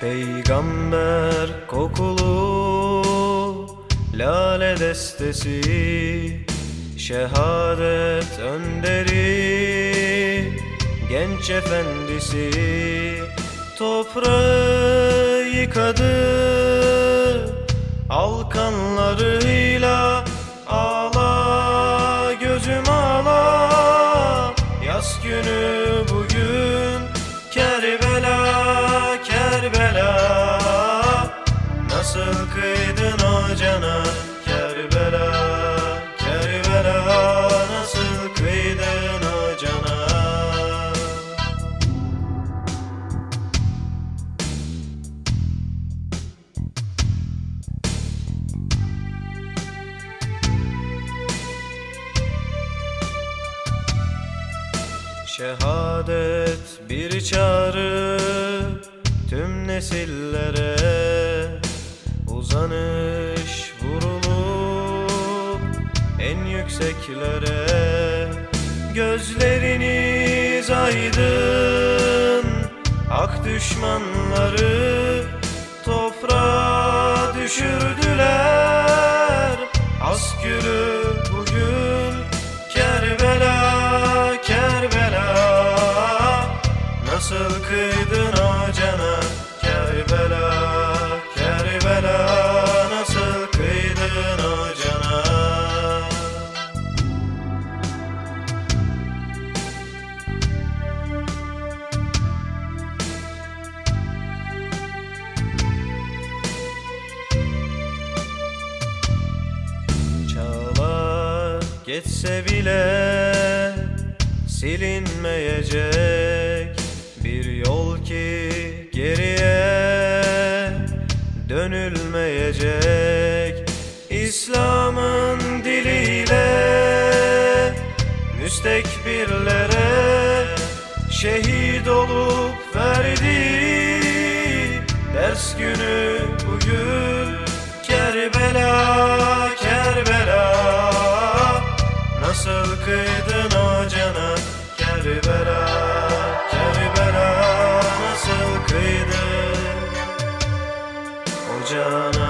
Peygamber kokulu lale destesi Şehadet önderi genç efendisi Toprağı yıkadı Alkanlarıyla ağla gözüm ağla Yaz günü Şehadet bir çağrı tüm nesillere. Uzanış vurulup en yükseklere. Gözleriniz aydın Ak düşmanları toprağa düşürdüler Nasıl kıydın o cana? Kerbela, Kerbela Nasıl kıydın o cana? Çağlar geçse bile silinmeyecek bir yol ki geriye dönülmeyecek. İslam'ın diliyle müstekbirlere şehit olup verdi ders günü bugün. Kerbela, Kerbela Nasıl kıydın o cana Kerbela, Kerbela Nasıl kıydın o cana